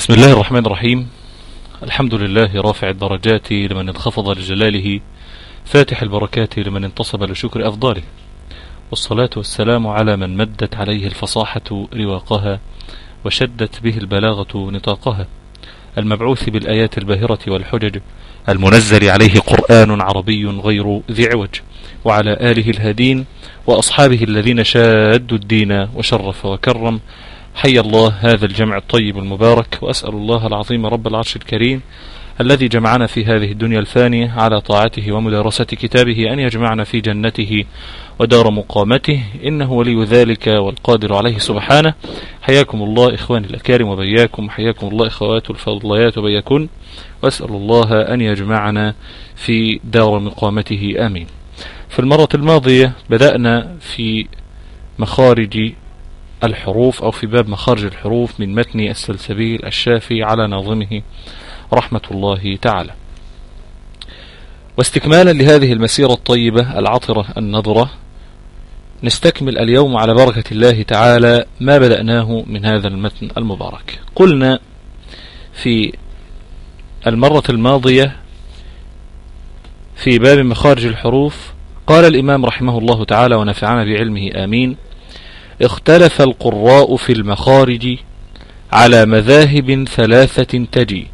بسم الله الرحمن الرحيم. الحمد لله رافع الدرجات لمن انخفض لجلاله فاتح البركات لمن انتصب لشكر أفضاله. والصلاة والسلام على من مدت عليه الفصاحة رواقها وشدت به البلاغة نطاقها. المبعوث بالآيات الباهرة والحجج المنزل عليه قرآن عربي غير ذي عوج. وعلى آله الهادين وأصحابه الذين شادوا الدين وشرف وكرم حي الله هذا الجمع الطيب المبارك وأسأل الله العظيم رب العرش الكريم الذي جمعنا في هذه الدنيا الفانية على طاعته ومدارسة كتابه أن يجمعنا في جنته ودار مقامته. إنه ولي ذلك والقادر عليه سبحانه. حياكم الله إخواني الأكارم وبياكم. حياكم الله إخوات الفضليات وبياكن. وأسأل الله أن يجمعنا في دار مقامته. آمين. في المرة الماضية بدأنا في مخارج الحروف أو في باب مخارج الحروف من متن السلسبيل الشافي على ناظمه رحمة الله تعالى. واستكمالا لهذه المسيرة الطيبة العطرة النظرة نستكمل اليوم على بركة الله تعالى ما بدأناه من هذا المتن المبارك. قلنا في المرة الماضية في باب مخارج الحروف قال الإمام رحمه الله تعالى ونفعنا بعلمه آمين اختلف القراء في المخارج على مذاهب ثلاثة تجي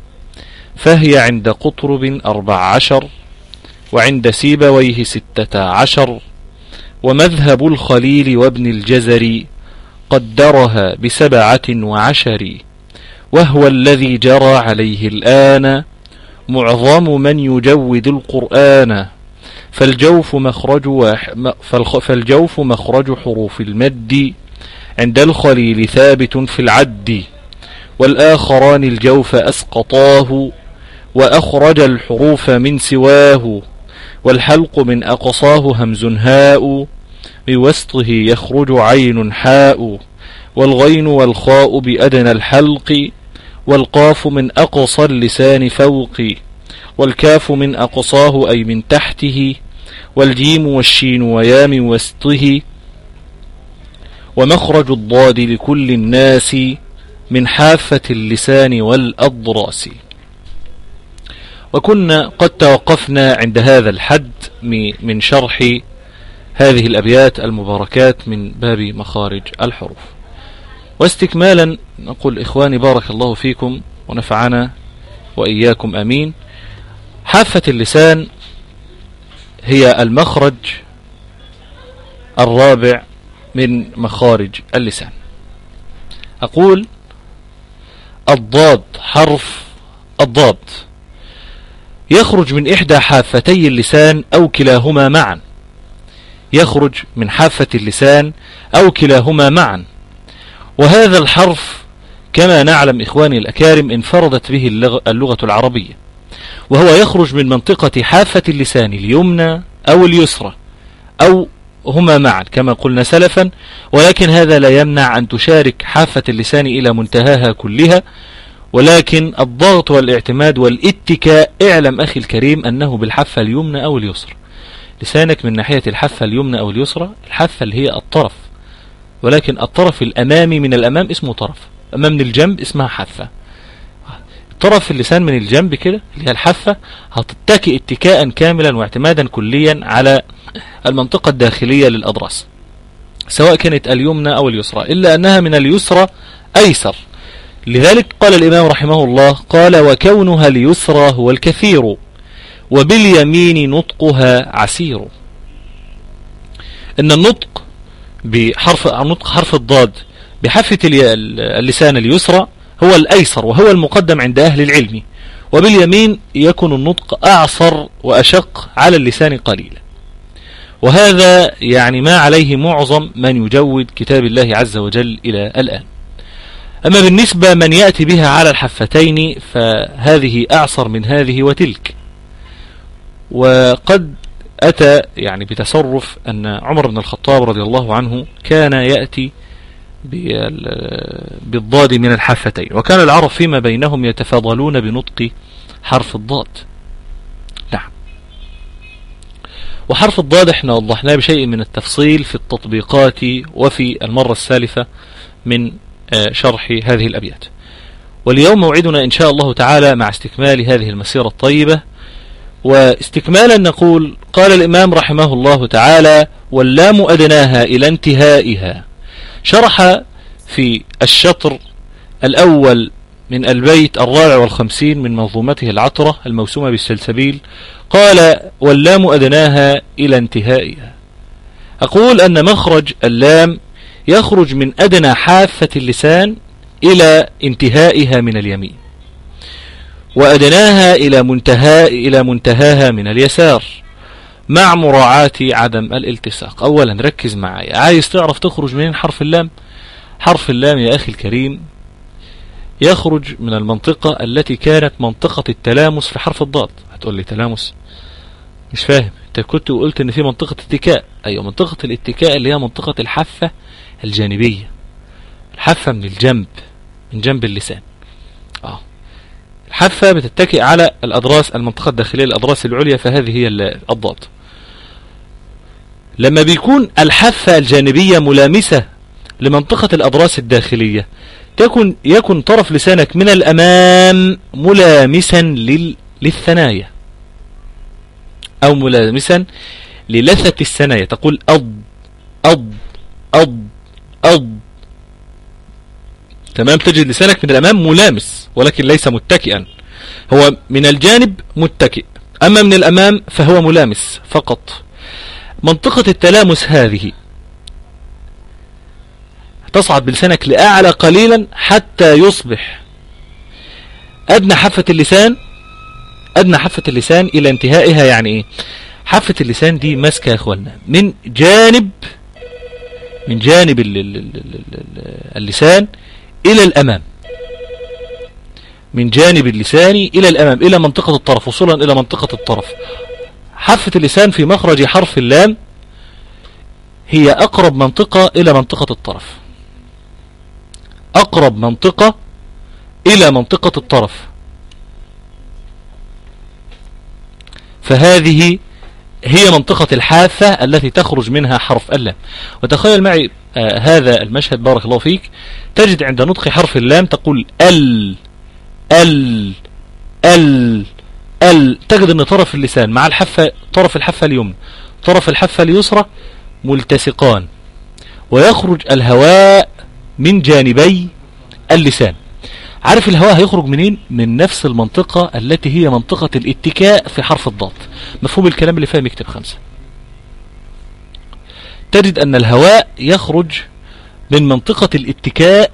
فهي عند قطرب أربع عشر وعند سيبويه ستة عشر ومذهب الخليل وابن الجزر قدرها بسبعة وعشر وهو الذي جرى عليه الآن معظم من يجود القرآن. فالجوف مخرج فالجوف مخرج حروف المد عند الخليل ثابت في العد والآخران الجوف أسقطاه وأخرج الحروف من سواه والحلق من أقصاه همز هاء بوسطه يخرج عين حاء والغين والخاء بأدنى الحلق والقاف من أقصى اللسان فوق والكاف من أقصاه أي من تحته والجيم والشين ويا من وسطه ومخرج الضاد لكل الناس من حافة اللسان والأضراس. وكنا قد توقفنا عند هذا الحد من شرح هذه الأبيات المباركات من باب مخارج الحروف. واستكمالا نقول إخواني بارك الله فيكم ونفعنا وإياكم أمين. حافة اللسان هي المخرج الرابع من مخارج اللسان. أقول الضاد حرف الضاد. يخرج من إحدى حافتي اللسان أو كلاهما معا. يخرج من حافة اللسان أو كلاهما معا. وهذا الحرف كما نعلم إخواني الأكارم انفردت به اللغة العربية. وهو يخرج من منطقة حافة اللسان اليمنى أو اليسرى أو هما معا كما قلنا سلفا. ولكن هذا لا يمنع أن تشارك حافة اللسان إلى منتهاها كلها. ولكن الضغط والاعتماد والاتكاء اعلم أخي الكريم أنه بالحافة اليمنى أو اليسرى. لسانك من ناحية الحافة اليمنى أو اليسرى الحافة اللي هي الطرف. ولكن الطرف الأمامي من الأمام اسمه طرف. أما من الجنب اسمها حافة. طرف اللسان من الجنب كده اللي هي الحافة هتتكئ اتكاء كاملا واعتمادا كليا على المنطقة الداخلية للأضراس سواء كانت اليمنى أو اليسرى إلا أنها من اليسرى أيسر. لذلك قال الإمام رحمه الله قال وكونها اليسرى هو الكثير وباليمين نطقها عسير. إن النطق بحرف نطق حرف الضاد بحافة اللسان اليسرى هو الأيسر وهو المقدم عند أهل العلم وباليمين يكون النطق أعصر وأشق على اللسان قليلا. وهذا يعني ما عليه معظم من يجود كتاب الله عز وجل إلى الآن. أما بالنسبة من يأتي بها على الحفتين فهذه أعصر من هذه وتلك. وقد أتى يعني بتصرف أن عمر بن الخطاب رضي الله عنه كان يأتي بالضاد من الحفتين وكان العرب فيما بينهم يتفاضلون بنطق حرف الضاد. نعم. وحرف الضاد إحنا وضحناه بشيء من التفصيل في التطبيقات وفي المرة السالفة من شرح هذه الأبيات. واليوم موعدنا إن شاء الله تعالى مع استكمال هذه المسيرة الطيبة. واستكمالا نقول قال الإمام رحمه الله تعالى واللام أدناها إلى انتهائها شرح في الشطر الأول من البيت الرابع والخمسين من منظومته العطرة الموسومة بالسلسبيل قال واللام أدناها إلى انتهائها أقول أن مخرج اللام يخرج من أدنى حافة اللسان إلى انتهائها من اليمين وأدناها إلى منتهى إلى منتهاها من اليسار. مع مراعاة عدم الالتصاق. أولا ركز معي. عايز تعرف تخرج منين حرف اللام؟ حرف اللام يا أخي الكريم يخرج من المنطقة التي كانت منطقة التلامس في حرف الضاد. هتقول لي تلامس؟ مش فاهم. أنت كنت قلت إن في منطقة اتكاء. أيوه منطقة الاتكاء اللي هي منطقة الحافة الجانبية. الحافة من الجنب من جنب اللسان. آه. الحافة بتتكئ على الأضراس المنطقة الداخلية الأضراس العليا فهذه هي الضاد. لما بيكون الحافة الجانبية ملامسة لمنطقة الأضراس الداخلية تكن يكن طرف لسانك من الأمام ملامسا لل للثنايا. أو ملامسا للثة الثنايا. تقول أض أض أض أض. تمام؟ تجد لسانك من الأمام ملامس ولكن ليس متكئا. هو من الجانب متكئ. أما من الأمام فهو ملامس فقط. منطقة التلامس هذه. تصعد بلسانك لأعلى قليلا حتى يصبح. أدنى حافة اللسان أدنى حافة اللسان إلى انتهائها يعني إيه؟ حافة اللسان دي ماسكة يا أخوانا من جانب من جانب اللسان إلى الأمام. من جانب اللسان إلى الأمام إلى منطقة الطرف وصولا إلى منطقة الطرف. حافة اللسان في مخرج حرف اللام هي أقرب منطقة إلى منطقة الطرف. أقرب منطقة إلى منطقة الطرف. فهذه هي منطقة الحافة التي تخرج منها حرف اللام. وتخيل معي آه هذا المشهد بارك الله فيك. تجد عند نطق حرف اللام تقول ال ال ال ال تجد إن طرف اللسان مع الحافة طرف الحافة اليمنى طرف الحافة اليسرى ملتصقان ويخرج الهواء من جانبي اللسان. عارف الهواء هيخرج منين؟ من نفس المنطقة التي هي منطقة الاتكاء في حرف الضاد. مفهوم الكلام اللي فاهم يكتب خمسة. تجد أن الهواء يخرج من منطقة الاتكاء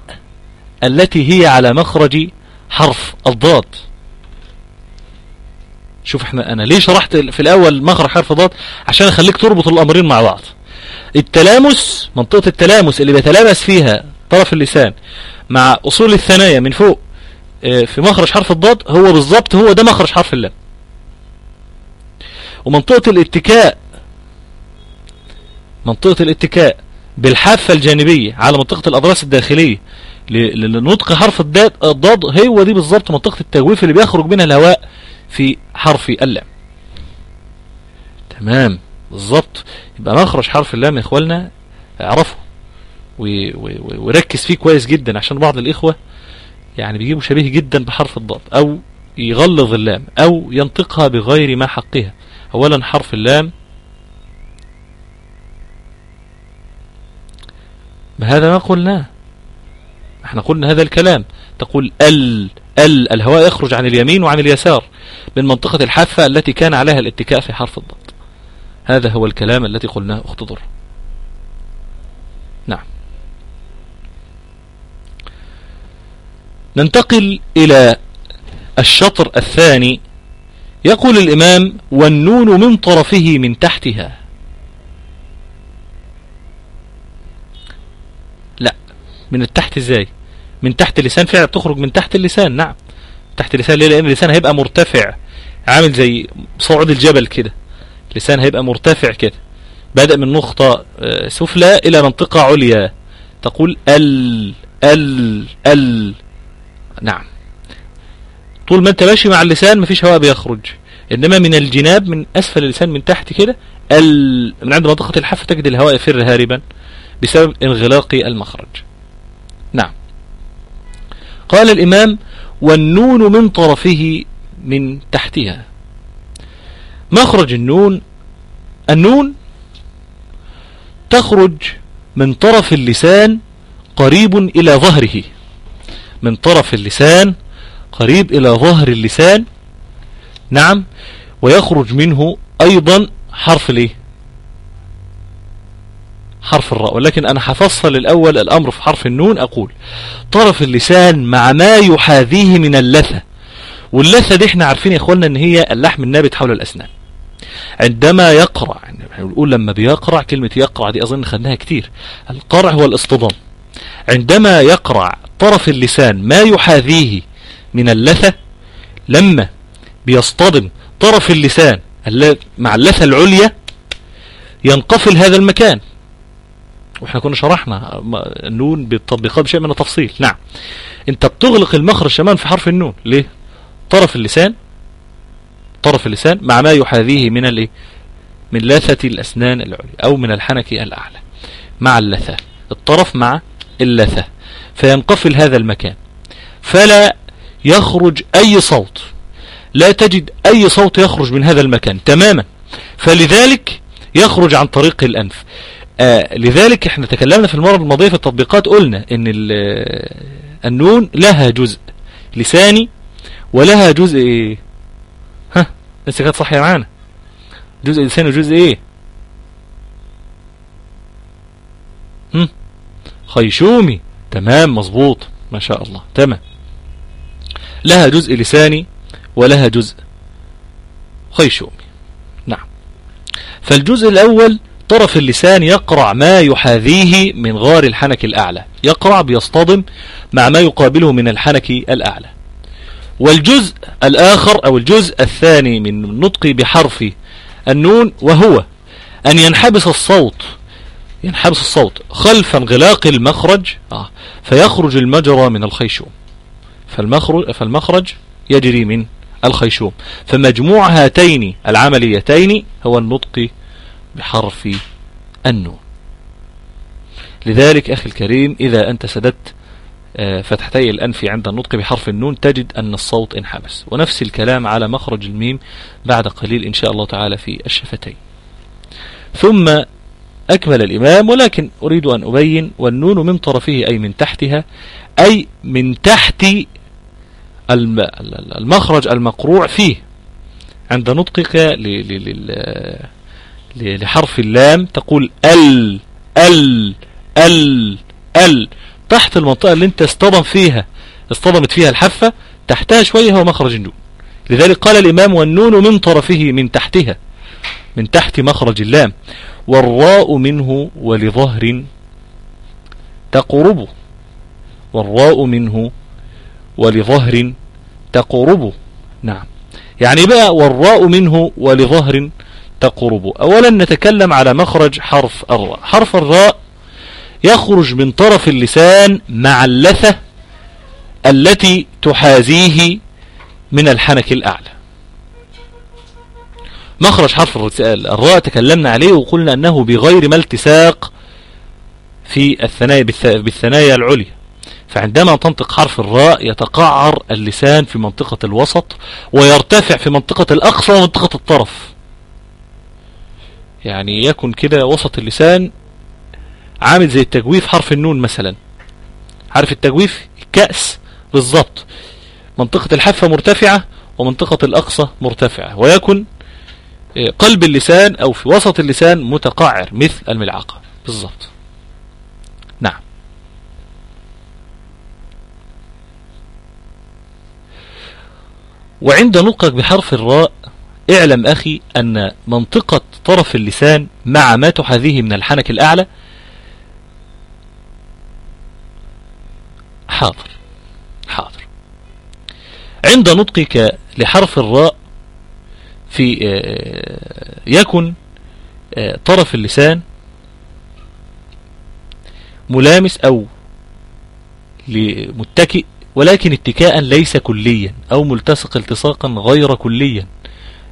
التي هي على مخرج حرف الضاد. شوف إحنا أنا ليه شرحت في الأول مخرج حرف الضاد عشان أخليك تربط الأمرين مع بعض. التلامس منطقة التلامس اللي بيتلامس فيها طرف اللسان مع أصول الثنايا من فوق آه في مخرج حرف الضاد هو بالظبط هو ده مخرج حرف اللام ومنطقة الاتكاء منطقة الاتكاء بالحافة الجانبية على منطقة الأضراس الداخلية لنطق حرف الضاد هو دي بالظبط منطقة التجويف اللي بيخرج منها الهواء في حرف اللام. تمام بالظبط. يبقى مخرج حرف اللام يا اخوالنا اعرفه. وركز فيه كويس جدا عشان بعض الإخوة يعني بيجيبوا شبيه جدا بحرف الضاد أو يغلظ اللام أو ينطقها بغير ما حقها. اولا حرف اللام. ما هذا ما قلناه؟ إحنا قلنا هذا الكلام. تقول ال. الهواء يخرج عن اليمين وعن اليسار من منطقة الحافة التي كان عليها الاتكاء في حرف الضاد. هذا هو الكلام الذي قلناه أخت ضر. نعم. ننتقل إلى الشطر الثاني. يقول الإمام والنون من طرفه من تحتها. لا من التحت إزاي؟ من تحت اللسان. فعلا بتخرج من تحت اللسان. نعم. تحت اللسان ليه؟ لأن اللسان هيبقى مرتفع. عامل زي صعود الجبل كده. اللسان هيبقى مرتفع كده. بدأ من نقطة سفلى إلى منطقة عليا. تقول ال ال ال. نعم. طول ما أنت ماشي مع اللسان مفيش هواء بيخرج. إنما من الجناب من أسفل اللسان من تحت كده ال من عند منطقة الحافة تجد الهواء يفر هاربا بسبب انغلاق المخرج. نعم. قال الإمام والنون من طرفه من تحتها. مخرج النون النون تخرج من طرف اللسان قريب إلى ظهره. من طرف اللسان قريب إلى ظهر اللسان. نعم. ويخرج منه أيضا حرف الايه حرف الراء ولكن أنا حفصل الأول الأمر في حرف النون أقول طرف اللسان مع ما يحاذيه من اللثة. واللثة دي إحنا عارفين يا اخوانا إن هي اللحم النابت حول الأسنان. عندما يقرع يعني نقول لما بيقرع كلمة يقرع دي أظن خدناها كتير. القرع هو الاصطدام. عندما يقرع طرف اللسان ما يحاذيه من اللثة لما بيصطدم طرف اللسان مع اللثة العليا ينقفل هذا المكان. وإحنا كنا شرحنا النون بالتطبيقات بشيء من التفصيل. نعم. أنت بتغلق المخرج شمان في حرف النون. ليه؟ طرف اللسان. طرف اللسان مع ما يحاذيه من الايه من لثة الأسنان العليا أو من الحنك الأعلى. مع اللثة. الطرف مع اللثة. فينقفل هذا المكان. فلا يخرج أي صوت. لا تجد أي صوت يخرج من هذا المكان تماما. فلذلك يخرج عن طريق الأنف. آه لذلك إحنا تكلمنا في المرة الماضية في التطبيقات قلنا إن النون لها جزء لساني ولها جزء إيه؟ ها لسه كانت صحية معانا. جزء لساني وجزء إيه؟ هم؟ خيشومي. تمام مظبوط. ما شاء الله. تمام. لها جزء لساني ولها جزء خيشومي. نعم. فالجزء الأول طرف اللسان يقرع ما يحاذيه من غار الحنك الأعلى. يقرع بيصطدم مع ما يقابله من الحنك الأعلى. والجزء الآخر أو الجزء الثاني من النطق بحرف النون وهو أن ينحبس الصوت ينحبس الصوت خلف انغلاق المخرج آه فيخرج المجرى من الخيشوم. فالمخرج, فالمخرج يجري من الخيشوم. فمجموع هاتين العمليتين هو النطق بحرف النون. لذلك أخي الكريم إذا أنت سددت آه، فتحتي الأنف عند النطق بحرف النون تجد أن الصوت انحبس. ونفس الكلام على مخرج الميم بعد قليل إن شاء الله تعالى في الشفتين. ثم أكمل الإمام ولكن أريد أن أبين والنون من طرفه أي من تحتها أي من تحت المخرج المقروع فيه. عند نطقك لحرف اللام تقول ال ال ال ال. تحت المنطقة اللي انت اصطدم فيها اصطدمت فيها الحفة تحتها شوية هو مخرج النون. لذلك قال الإمام والنون من طرفه من تحتها من تحت مخرج اللام. والراء منه ولظهر تقرب. والراء منه ولظهر تقرب. نعم. يعني بقى والراء منه ولظهر تقرب. أولا نتكلم على مخرج حرف الراء. حرف الراء يخرج من طرف اللسان مع اللثة التي تحاذيه من الحنك الأعلى. مخرج حرف الراء تكلمنا عليه وقلنا أنه بغير ما التساق في الثنايا بالثنايا العليا. فعندما تنطق حرف الراء يتقعر اللسان في منطقة الوسط ويرتفع في منطقة الأقصى ومنطقة الطرف. يعني يكن كده وسط اللسان عامل زي التجويف حرف النون مثلا. عارف التجويف؟ كأس بالضبط. منطقة الحافة مرتفعة ومنطقة الأقصى مرتفعة ويكن آه، قلب اللسان أو في وسط اللسان متقعر مثل الملعقة. بالضبط. نعم. وعند نطقك بحرف الراء اعلم أخي أن منطقة طرف اللسان مع ما تحاذيه من الحنك الأعلى. حاضر حاضر. عند نطقك لحرف الراء في آه، يكن آه، طرف اللسان ملامس أو متكئ ولكن اتكاء ليس كليا أو ملتصق التصاقا غير كليا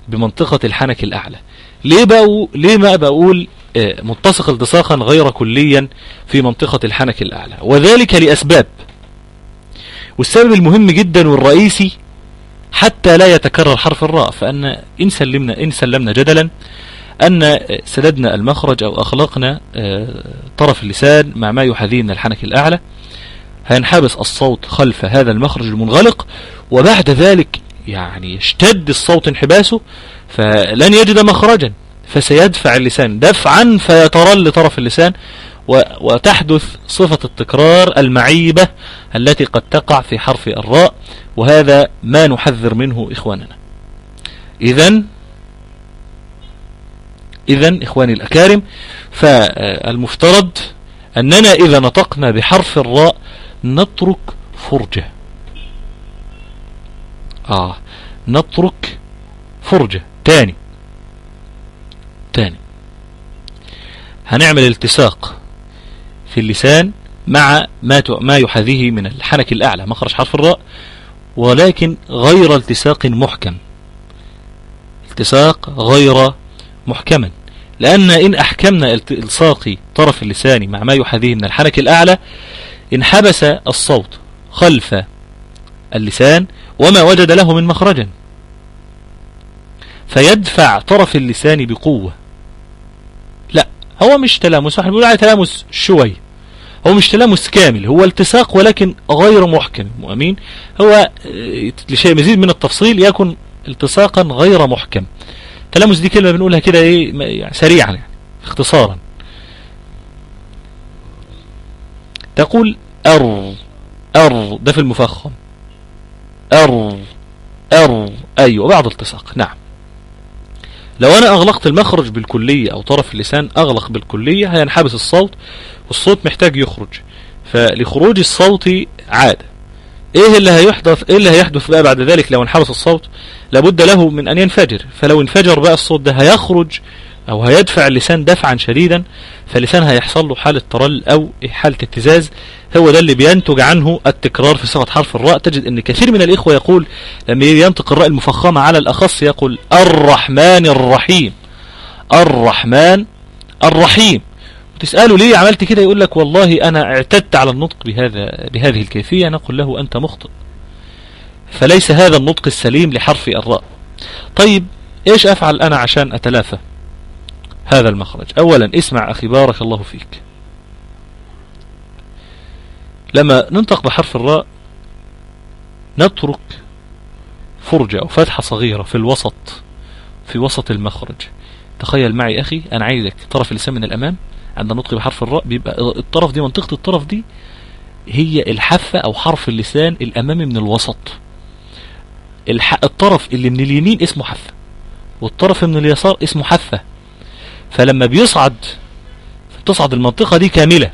بمنطقة الحنك الأعلى. ليه بقى ليه ما بقول آه، متسق التصاقا غير كليا في منطقة الحنك الأعلى؟ وذلك لأسباب. والسبب المهم جدا والرئيسي حتى لا يتكرر حرف الراء فأن إن سلمنا, إن سلمنا جدلا أن سددنا المخرج أو أخلقنا آه، طرف اللسان مع ما يحاذيه من الحنك الأعلى. هينحبس الصوت خلف هذا المخرج المنغلق وبعد ذلك يعني يشتد الصوت انحباسه فلن يجد مخرجا فسيدفع اللسان. دفعا فيترل طرف اللسان وتحدث صفة التكرار المعيبة التي قد تقع في حرف الراء وهذا ما نحذر منه إخواننا. إذا إذا إخواني الأكارم فالمفترض أننا إذا نطقنا بحرف الراء نترك فرجة. آه. نترك فرجة. تاني. تاني. هنعمل التساق في اللسان مع ما ما يحاذيه من الحنك الأعلى. مخرج حرف الراء. ولكن غير التساق محكم. التساق غير محكما لأن إن أحكمنا الصاق طرف اللسان مع ما يحاذيه من الحنك الأعلى انحبس الصوت خلف اللسان وما وجد له من مخرج. فيدفع طرف اللسان بقوة. لا هو مش تلامس إحنا بنقول تلامس شوي. هو مش تلامس كامل هو التصاق ولكن غير محكم. امين هو آه، لشيء مزيد من التفصيل يكن التصاقا غير محكم. تلامس دي كلمة بنقولها كده إيه يعني سريعا يعني اختصارا. تقول أر أر ده في المفخم. أر أر أيوة بعض التصاق نعم. لو أنا أغلقت المخرج بالكلية أو طرف اللسان أغلق بالكلية هينحبس الصوت والصوت محتاج يخرج. فلخروج الصوت عادة. إيه اللي هيحدث إيه اللي هيحدث بقى بعد ذلك لو انحبس الصوت؟ لابد له من أن ينفجر. فلو انفجر بقى الصوت ده هيخرج أو هيدفع اللسان دفعا شديدا فاللسان هيحصل له حالة ترل أو حالة اتزاز هو ده اللي بينتج عنه التكرار في صيغة حرف الراء. تجد إن كثير من الإخوة يقول لما ينطق الراء المفخمة على الأخص يقول الرحمن الرحيم الرحمن الرحيم. تسأله ليه عملت كده؟ يقول لك والله أنا اعتدت على النطق بهذا بهذه الكيفية. نقول له أنت مخطئ. فليس هذا النطق السليم لحرف الراء. طيب إيش أفعل أنا عشان أتلافى هذا المخرج. أولا اسمع أخي بارك الله فيك. لما ننطق بحرف الراء نترك فرجة أو فتحة صغيرة في الوسط في وسط المخرج. تخيل معي أخي أنا عايزك طرف اللسان من الأمام عند النطق بحرف الراء بيبقى الطرف دي منطقة الطرف دي هي الحافة أو حرف اللسان الأمامي من الوسط. الطرف اللي من اليمين اسمه حافة والطرف من اليسار اسمه حافة. فلما بيصعد تصعد المنطقة دي كاملة.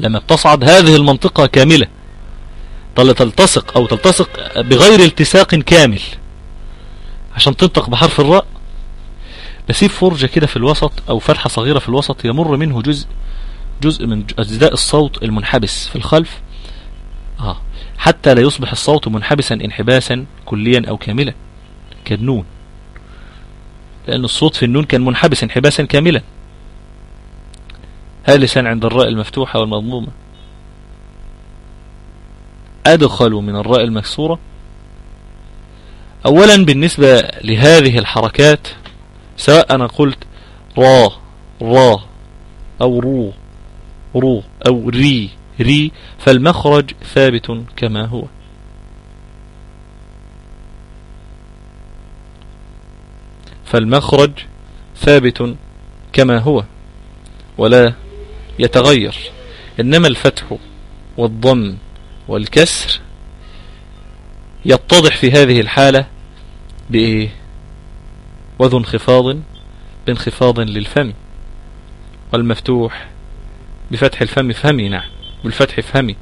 لما بتصعد هذه المنطقة كاملة تلتصق أو تلتصق بغير التساق كامل. عشان تنطق بحرف الراء بسيب فرجة كده في الوسط أو فتحة صغيرة في الوسط يمر منه جزء جزء من أجزاء الصوت المنحبس في الخلف. آه حتى لا يصبح الصوت منحبسا انحباسا كليا أو كاملا. كالنون لأن الصوت في النون كان منحبس انحباسا كاملا. هل لسان عند الراء المفتوحة والمضمومة. أدخل من الراء المكسورة. أولا بالنسبة لهذه الحركات سواء أنا قلت را را أو رو رو أو ري ري فالمخرج ثابت كما هو. فالمخرج ثابت كما هو ولا يتغير. إنما الفتح والضم والكسر يتضح في هذه الحالة بإيه وذو انخفاض بانخفاض للفم والمفتوح بفتح الفم فهمي نعم بالفتح فهمي.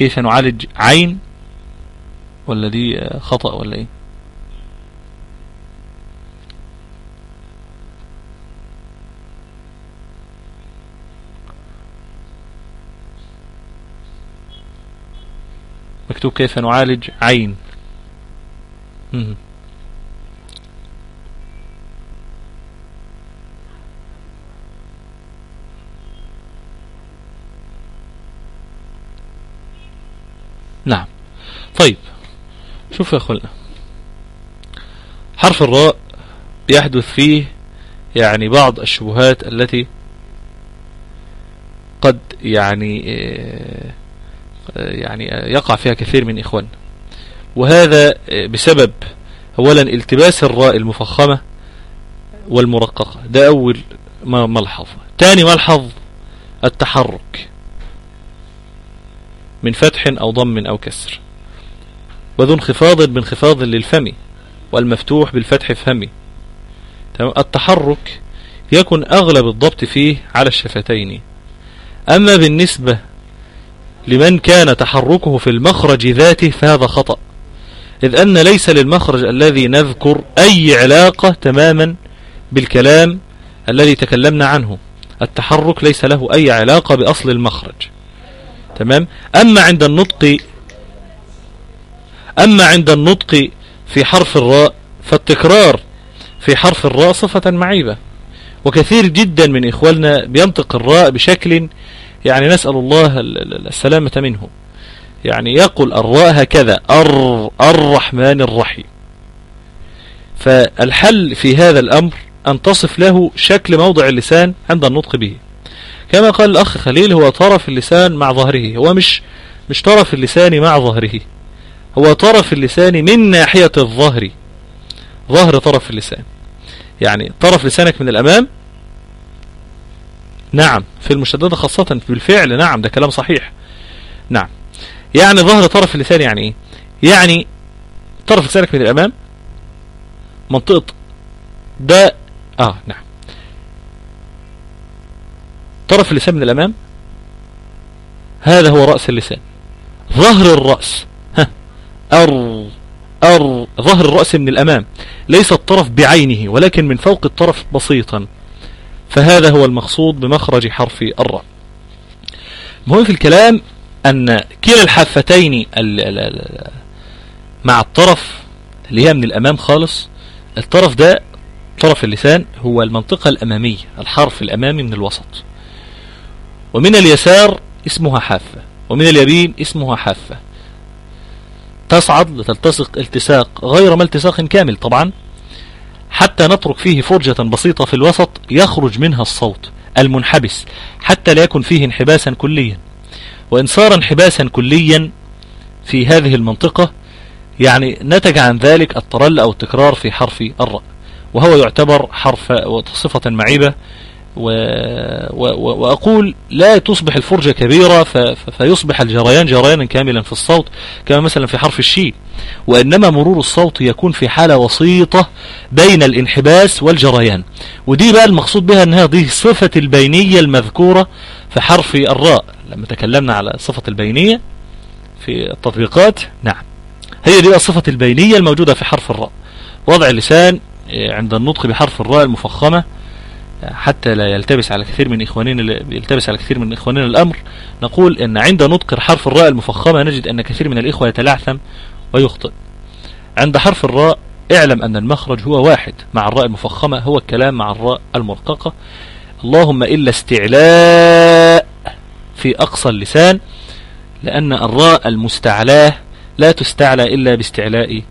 كيف نعالج عين ولا دي خطأ ولا إيه مكتوب كيف نعالج عين. نعم. طيب. شوف يا اخوانا حرف الراء يحدث فيه يعني بعض الشبهات التي قد يعني آه، يعني يقع فيها كثير من إخواننا وهذا بسبب أولا التباس الراء المفخمة والمرققة. ده أول ملحظ. تاني ملحظ التحرك. من فتح أو ضم أو كسر. وذو انخفاض بانخفاض للفم والمفتوح بالفتح فمي التحرك يكن أغلب الضبط فيه على الشفتين. أما بالنسبة لمن كان تحركه في المخرج ذاته فهذا خطأ إذ أن ليس للمخرج الذي نذكر أي علاقة تماما بالكلام الذي تكلمنا عنه. التحرك ليس له أي علاقة بأصل المخرج. تمام؟ أما عند النطق أما عند النطق في حرف الراء فالتكرار في حرف الراء صفة معيبة. وكثير جدا من إخواننا بينطق الراء بشكل يعني نسأل الله السلامة منه. يعني يقول الراء هكذا الر الرحمن الرحيم. فالحل في هذا الأمر أن تصف له شكل موضع اللسان عند النطق به. كما قال الأخ خليل هو طرف اللسان مع ظهره هو مش مش طرف اللسان مع ظهره هو طرف اللسان من ناحية الظهر ظهر طرف اللسان. يعني طرف لسانك من الأمام؟ نعم في المشددة خاصة بالفعل نعم ده كلام صحيح. نعم يعني ظهر طرف اللسان يعني إيه؟ يعني طرف لسانك من الأمام؟ منطقة ده آه نعم. طرف اللسان من الأمام. هذا هو رأس اللسان. ظهر الرأس. ها. أر أر ظهر الرأس من الأمام. ليس الطرف بعينه ولكن من فوق الطرف بسيطا. فهذا هو المقصود بمخرج حرف الراء. مهم في الكلام أن كلا الحافتين مع الطرف اللي هي من الأمام خالص الطرف ده طرف اللسان هو المنطقة الأمامية الحرف الأمامي من الوسط. ومن اليسار اسمها حافة ومن اليمين اسمها حافة. تصعد لتلتصق التساق غير ما التساق كامل طبعا حتى نترك فيه فرجة بسيطة في الوسط يخرج منها الصوت المنحبس حتى لا يكن فيه انحباسا كليا. وإن صار انحباسا كليا في هذه المنطقة يعني نتج عن ذلك الترل أو التكرار في حرف الراء وهو يعتبر حرف صفة معيبة و... و... وأقول لا تصبح الفرجة كبيرة ف... فيصبح الجريان جريانا كاملا في الصوت كما مثلا في حرف الشين. وإنما مرور الصوت يكون في حالة وسيطة بين الانحباس والجريان. ودي بقى المقصود بها أنها دي صفة البينية المذكورة في حرف الراء. لما تكلمنا على صفة البينية في التطبيقات نعم. هي دي الصفة البينية الموجودة في حرف الراء. وضع اللسان عند النطق بحرف الراء المفخمة حتى لا يلتبس على كثير من إخواننا يلتبس على كثير من إخواننا الأمر نقول أن عند نطق حرف الراء المفخمة نجد أن كثير من الإخوة يتلعثم ويخطئ. عند حرف الراء اعلم أن المخرج هو واحد مع الراء المفخمة هو الكلام مع الراء المرققة. اللهم إلا استعلاء في أقصى اللسان لأن الراء المستعلاه لا تستعلى إلا باستعلاء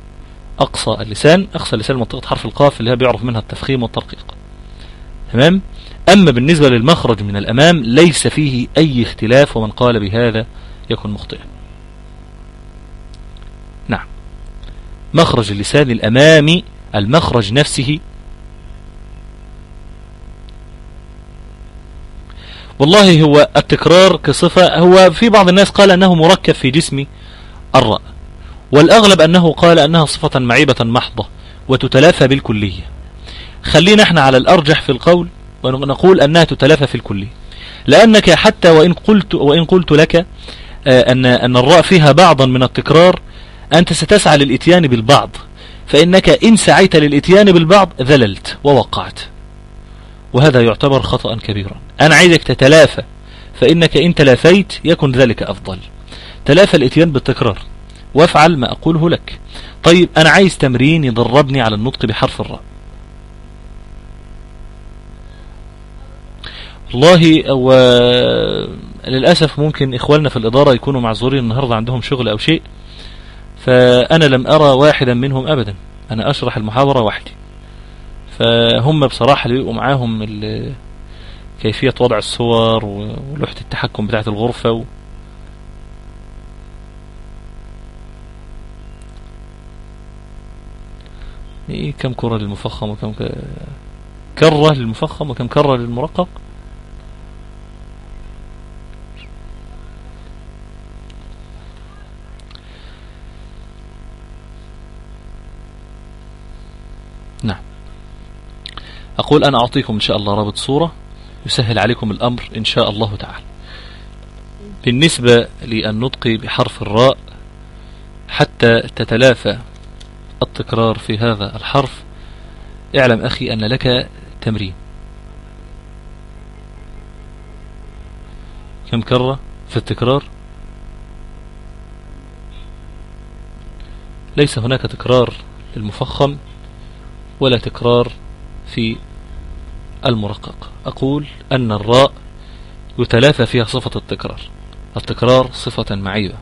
أقصى اللسان. أقصى اللسان منطقة حرف القاف اللي هي بيعرف منها التفخيم والترقيق. تمام؟ أما بالنسبة للمخرج من الأمام ليس فيه أي اختلاف ومن قال بهذا يكون مخطئا. نعم. مخرج اللسان الأمامي المخرج نفسه. والله هو التكرار كصفة هو في بعض الناس قال أنه مركب في جسم الراء والأغلب أنه قال أنها صفة معيبة محضة وتتلافى بالكلية. خلينا إحنا على الأرجح في القول ونقول أنها تتلافى في الكلية. لأنك حتى وإن قلت, وإن قلت لك آه، أن, أن الراء فيها بعضا من التكرار أنت ستسعى للإتيان بالبعض. فإنك إن سعيت للإتيان بالبعض ذللت ووقعت. وهذا يعتبر خطأ كبيرا. أنا عايزك تتلافى فإنك إن تلافيت يكن ذلك أفضل. تلافى الإتيان بالتكرار. وافعل ما أقوله لك. طيب أنا عايز تمرين يدربني على النطق بحرف الراء. والله وللأسف ممكن إخواننا في الإدارة يكونوا معذورين النهاردة عندهم شغل أو شيء. فأنا لم أرى واحدا منهم أبدا. أنا أشرح المحاضرة وحدي. فهم بصراحة اللي بيبقوا معاهم كيفية وضع الصور ولوحة التحكم بتاعة الغرفة و إيه كم كرة للمفخم وكم كرة للمفخم وكم كرة للمرقق. نعم. أقول أنا أعطيكم إن شاء الله رابط صورة يسهل عليكم الأمر إن شاء الله تعالى. بالنسبة للنطق بحرف الراء حتى تتلافى التكرار في هذا الحرف اعلم أخي أن لك تمرين. كم كرة في التكرار؟ ليس هناك تكرار للمفخم. ولا تكرار في المرقق. أقول أن الراء يتلافى فيها صفة التكرار. التكرار صفة معيبة.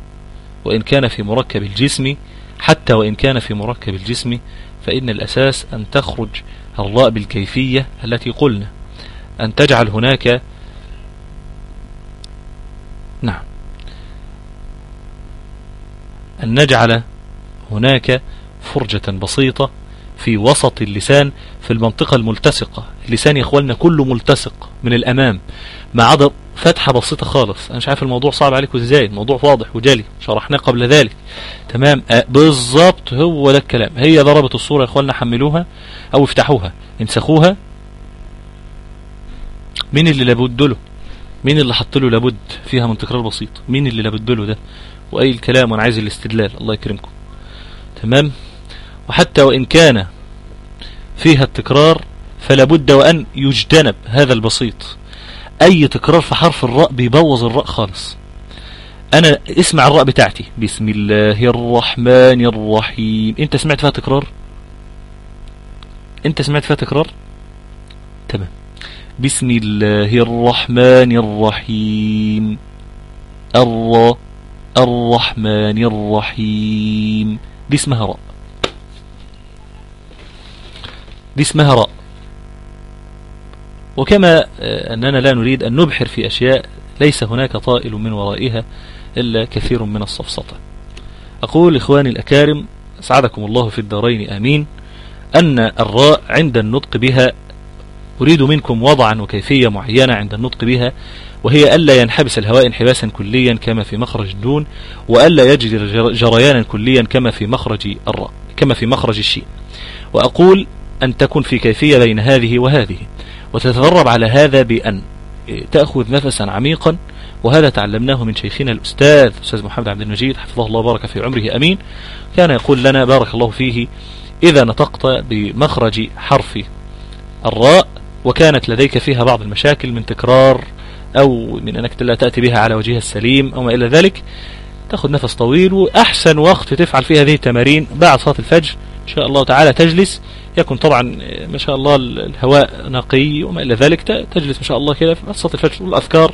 وإن كان في مركب الجسم حتى وإن كان في مركب الجسم فإن الأساس أن تخرج الراء بالكيفية التي قلنا. أن تجعل هناك نعم. أن نجعل هناك فرجة بسيطة في وسط اللسان في المنطقة الملتصقة. اللسان يا إخواننا كله ملتصق من الأمام ما عدا فتحة بسيطة خالص. أنا مش عارف الموضوع صعب عليكم إزاي الموضوع واضح وجالي شرحناه قبل ذلك. تمام؟ أه بالظبط هو ده الكلام. هي ضربة الصورة يا إخواننا حملوها أو افتحوها. امسخوها مين اللي لابد له؟ مين اللي حط له لابد فيها من تكرار بسيط؟ مين اللي لابد له ده؟ وأي الكلام وأنا عايز الاستدلال. الله يكرمكم. تمام؟ وحتى وإن كان فيها التكرار فلا بد وأن يجتنب هذا البسيط. أي تكرار في حرف الراء بيبوظ الراء خالص. أنا اسمع الراء بتاعتي. بسم الله الرحمن الرحيم. أنت سمعت فيها تكرار؟ أنت سمعت فيها تكرار؟ تمام. بسم الله الرحمن الرحيم. الر الرحمن الرحيم. دي اسمها راء. دي اسمها راء. وكما آه، أننا لا نريد أن نبحر في أشياء ليس هناك طائل من ورائها إلا كثير من الصفصطة. أقول إخواني الأكارم أسعدكم الله في الدارين آمين أن الراء عند النطق بها أريد منكم وضعا وكيفية معينة عند النطق بها وهي ألا ينحبس الهواء انحباسا كليا كما في مخرج الدون وألا يجري جريانا كليا كما في مخرج الراء كما في مخرج الشين وأقول أن تكون في كيفية بين هذه وهذه وتتدرب على هذا بأن تأخذ نفسا عميقا وهذا تعلمناه من شيخنا الأستاذ أستاذ محمد عبد المجيد حفظه الله بارك في عمره أمين. كان يقول لنا بارك الله فيه إذا نطقت بمخرج حرف الراء وكانت لديك فيها بعض المشاكل من تكرار أو من أنك لا تأتي بها على وجهها السليم أو ما إلى ذلك تأخذ نفس طويل وأحسن وقت تفعل فيه هذه التمارين بعد صلاة الفجر. إن شاء الله تعالى تجلس يكون طبعا ما شاء الله الهواء نقي وما إلى ذلك. تجلس ما شاء الله كده في صلاة الفجر والأذكار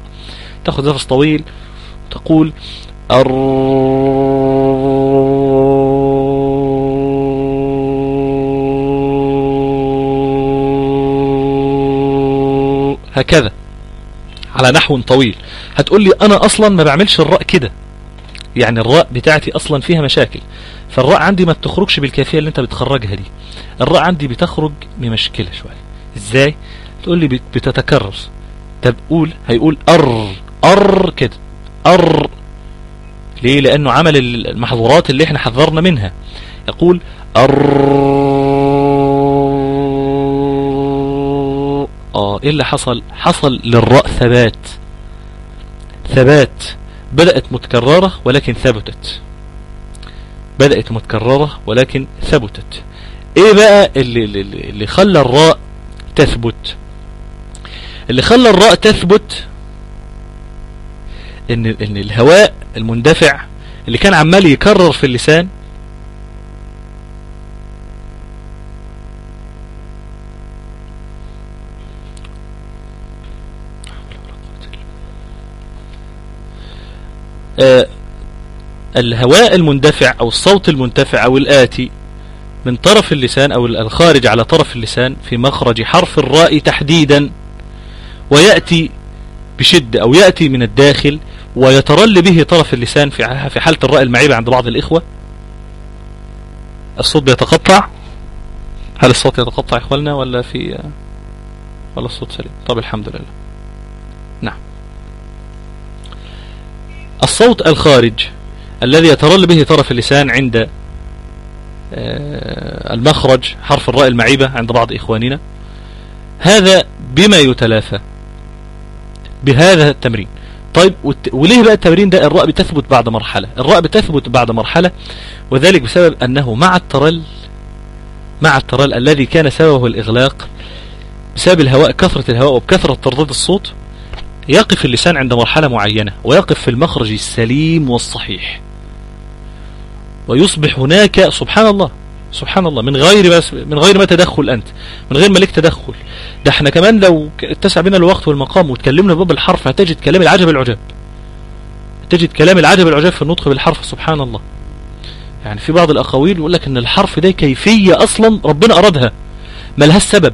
تأخذ نفس طويل وتقول هكذا على نحو طويل. هتقول لي أنا أصلا ما بعملش الراء كده. يعني الراء بتاعتي أصلا فيها مشاكل. فالراء عندي ما بتخرجش بالكيفية اللي انت بتخرجها دي. الراء عندي بتخرج بمشكلة شوية. إزاي؟ تقول لي بتتكرر طب قول هيقول أر أر كده. أر. ليه؟ لأنه عمل المحظورات اللي إحنا حذرنا منها. يقول أر. آه إيه اللي حصل؟ حصل للراء ثبات. ثبات. بدأت متكررة ولكن ثبتت. بدأت متكررة ولكن ثبتت. إيه بقى اللي, اللي, خلى الراء تثبت؟ اللي خلى الراء تثبت ان, إن الهواء المندفع اللي كان عمال يكرر في اللسان آه الهواء المندفع أو الصوت المنتفع أو الآتي من طرف اللسان أو الخارج على طرف اللسان في مخرج حرف الراء تحديدا ويأتي بشدة أو يأتي من الداخل ويترل به طرف اللسان في حالة الراء المعيبة عند بعض الإخوة. الصوت بيتقطع؟ هل الصوت يتقطع يا إخوالنا ولا في ولا الصوت سليم؟ طب الحمد لله. نعم. الصوت الخارج الذي يترل به طرف اللسان عند آه، المخرج حرف الراء المعيبة عند بعض إخواننا. هذا بما يتلافى بهذا التمرين. طيب وليه بقى التمرين ده؟ الراء بتثبت بعد مرحلة. الراء بتثبت بعد مرحلة وذلك بسبب أنه مع الترل مع الترل الذي كان سببه الإغلاق بسبب الهواء كثرة الهواء وبكثرة تردد الصوت يقف اللسان عند مرحلة معينة ويقف في المخرج السليم والصحيح. ويصبح هناك سبحان الله. سبحان الله. من غير بس من غير ما تدخل أنت. من غير ما لك تدخل. ده إحنا كمان لو اتسع بنا الوقت والمقام وتكلمنا باب الحرف هتجد كلام العجب العجاب. تجد كلام العجب العجاب في النطق بالحرف. سبحان الله. يعني في بعض الأقاويل يقول لك إن الحرف ده كيفية أصلا ربنا أرادها. ما لها سبب.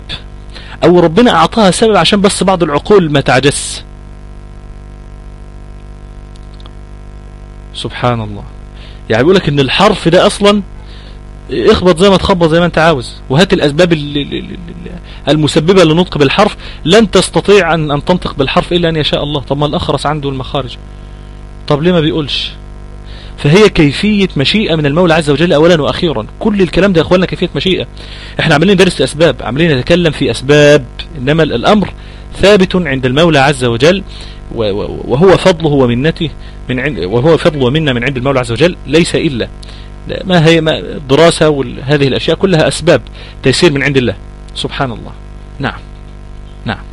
أو ربنا أعطاها سبب عشان بس بعض العقول ما تعجز. سبحان الله. يعني بيقول لك إن الحرف ده أصلا اخبط زي ما تخبط زي ما أنت عاوز. وهات الأسباب المسببة للنطق بالحرف. لن تستطيع ان, أن تنطق بالحرف إلا أن يشاء الله. طب ما الأخرس عنده المخارج. طب ليه ما بيقولش؟ فهي كيفية مشيئة من المولى عز وجل أولا وأخيرا. كل الكلام ده يا أخواننا كيفية مشيئة. إحنا عمالين ندرس أسباب. عمالين نتكلم في أسباب. إنما الأمر ثابت عند المولى عز وجل وهو فضله ومنته من عند وهو فضل ومنة من عند المولى عز وجل ليس إلا. ما هي ما الدراسة وهذه الأشياء كلها أسباب تيسير من عند الله. سبحان الله. نعم. نعم.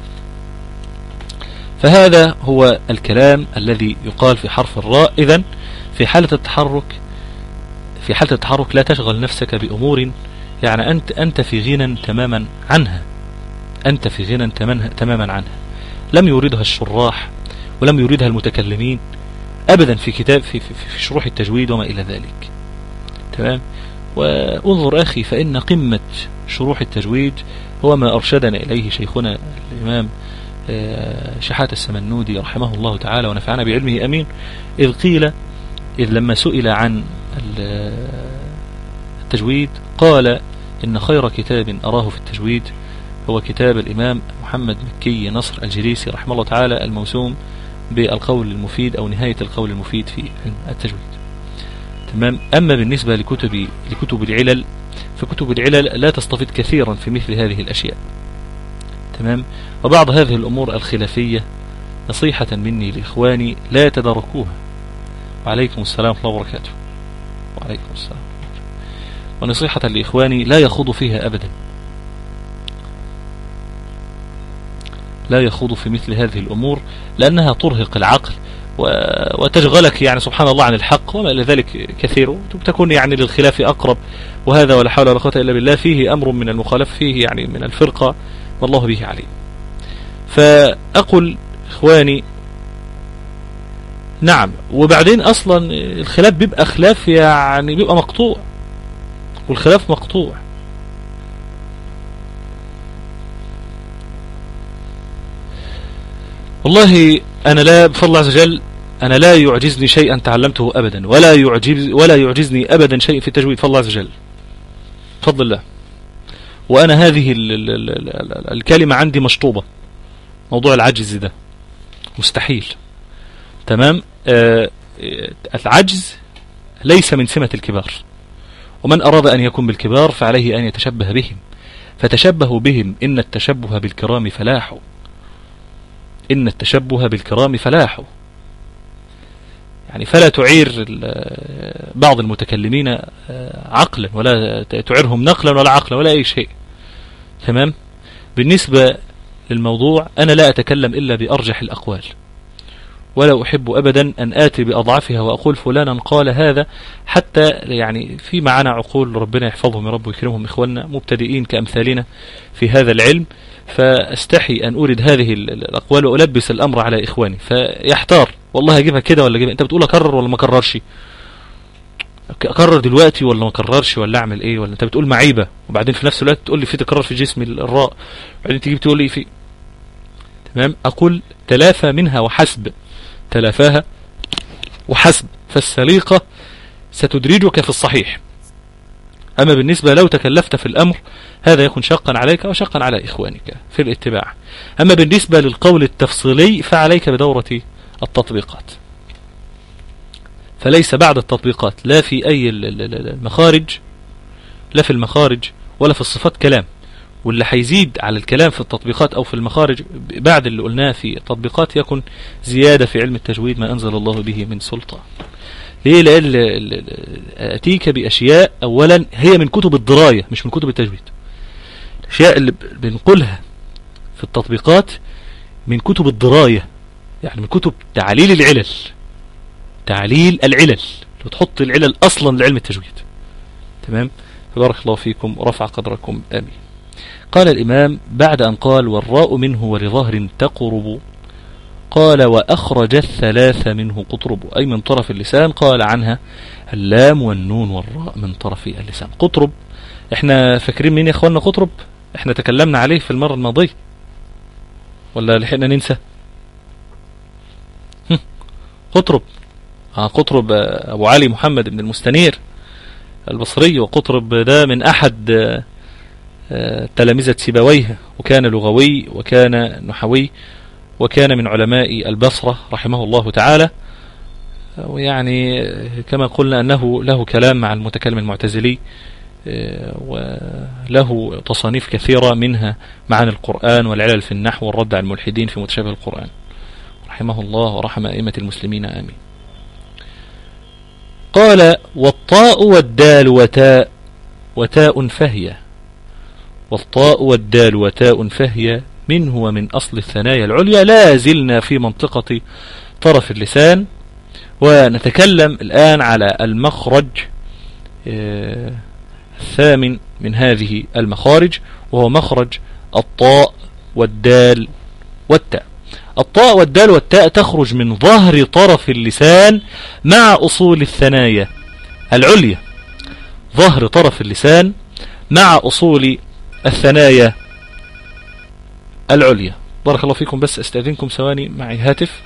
فهذا هو الكلام الذي يقال في حرف الراء. إذن في حالة التحرك في حالة التحرك لا تشغل نفسك بأمور يعني أنت, أنت في غنى تماما عنها. أنت في غنى تماما عنها. لم يريدها الشراح ولم يريدها المتكلمين أبدا في كتاب في, في, في شروح التجويد وما إلى ذلك. تمام؟ وانظر أخي فإن قمة شروح التجويد هو ما أرشدنا إليه شيخنا الإمام آه، شحات السمنودي رحمه الله تعالى ونفعنا بعلمه. أمين. إذ قيل إذ لما سئل عن التجويد قال إن خير كتاب أراه في التجويد هو كتاب الإمام محمد مكي نصر الجريسي رحمه الله تعالى الموسوم بالقول المفيد أو نهاية القول المفيد في التجويد. تمام؟ أما بالنسبة لكتب لكتب العلل فكتب العلل لا تستفيد كثيرا في مثل هذه الأشياء. تمام؟ وبعض هذه الأمور الخلافية نصيحة مني لإخواني لا يتداركوها وعليكم السلام ورحمة الله وبركاته. وعليكم السلام ونصيحة لإخواني لا يخوضوا فيها أبدا. لا يخوض في مثل هذه الأمور لأنها ترهق العقل وتشغلك يعني سبحان الله عن الحق وما إلى ذلك كثير وتكون يعني للخلاف أقرب وهذا ولا حول ولا قوة إلا بالله فيه أمر من المخالف فيه يعني من الفرقة والله به عليم. فأقول إخواني نعم وبعدين أصلا الخلاف بيبقى خلاف يعني بيبقى مقطوع والخلاف مقطوع. والله أنا لا بفضل الله عز وجل أنا لا يعجزني شيئا تعلمته أبدا ولا يعجز ولا يعجزني أبدا شيء في التجويد فضل الله عز وجل. بفضل الله. وأنا هذه ال ال ال الكلمة عندي مشطوبة. موضوع العجز ده. مستحيل. تمام؟ آه العجز ليس من سمة الكبار. ومن أراد أن يكون بالكبار فعليه أن يتشبه بهم. فتشبهوا بهم إن التشبه بالكرام فلاح. إن التشبه بالكرام فلاح. يعني فلا تعير بعض المتكلمين آه، عقلا ولا تعيرهم نقلا ولا عقلا ولا أي شيء. تمام؟ بالنسبة للموضوع أنا لا أتكلم إلا بأرجح الأقوال. ولا أحب أبدا أن آتي بأضعفها وأقول فلانا قال هذا حتى يعني في معنا عقول ربنا يحفظهم يا رب ويكرمهم إخواننا مبتدئين كأمثالنا في هذا العلم. فاستحي أن أورد هذه الأقوال وألبس الأمر على إخواني. فيحتار. والله أجيبها كده ولا أجيبها أنت بتقول أكرر ولا ما أكررش؟ أكرر دلوقتي ولا ما أكررش ولا أعمل إيه ولا؟ أنت بتقول معيبة. وبعدين في نفس الوقت تقول لي في تكرر في جسمي الراء وبعدين تجيب تقول لي في تمام؟ أقول تلافى منها وحسب. تلافاها وحسب. فالسليقة ستدرجك في الصحيح. أما بالنسبة لو تكلفت في الأمر هذا يكون شقا عليك وشقا على إخوانك في الاتباع. أما بالنسبة للقول التفصيلي فعليك بدورة التطبيقات. فليس بعد التطبيقات لا في أي المخارج لا في المخارج ولا في الصفات كلام. واللي هيزيد على الكلام في التطبيقات أو في المخارج بعد اللي قلناه في التطبيقات يكون زيادة في علم التجويد ما أنزل الله به من سلطان. ليه؟ لأن أتيك بأشياء أولا هي من كتب الدراية مش من كتب التجويد. الأشياء اللي بنقولها في التطبيقات من كتب الدراية يعني من كتب تعليل العلل. تعليل العلل. وتحط العلل أصلا لعلم التجويد. تمام؟ فبارك الله فيكم ورفع قدركم. آمين. قال الإمام بعد أن قال والراء منه ولظهر تقرب قال وأخرج الثلاث منه قطرب أي من طرف اللسان قال عنها اللام والنون والراء من طرف اللسان. قطرب إحنا فاكرين مين يا اخوانا قطرب؟ إحنا تكلمنا عليه في المرة الماضية. ولا لحقنا ننسى؟ قطرب. آه قطرب أبو علي محمد بن المستنير البصري وقطرب ده من أحد تلامذة سيبويه وكان لغوي وكان نحوي وكان من علماء البصرة رحمه الله تعالى. ويعني كما قلنا أنه له كلام مع المتكلم المعتزلي وله تصانيف كثيرة منها معاني القرآن والعلل في النحو والرد على الملحدين في متشابه القرآن. رحمه الله ورحم أئمة المسلمين آمين. قال والطاء والدال وتاء وتاء فهي. والطاء والدال وتاء فهي منه ومن أصل الثنايا العليا. لا زلنا في منطقة طرف اللسان. ونتكلم الآن على المخرج آه، الثامن من هذه المخارج وهو مخرج الطاء والدال والتاء. الطاء والدال والتاء تخرج من ظهر طرف اللسان مع أصول الثنايا العليا. ظهر طرف اللسان مع أصول الثنايا العليا. بارك الله فيكم. بس استأذنكم ثواني معي هاتف.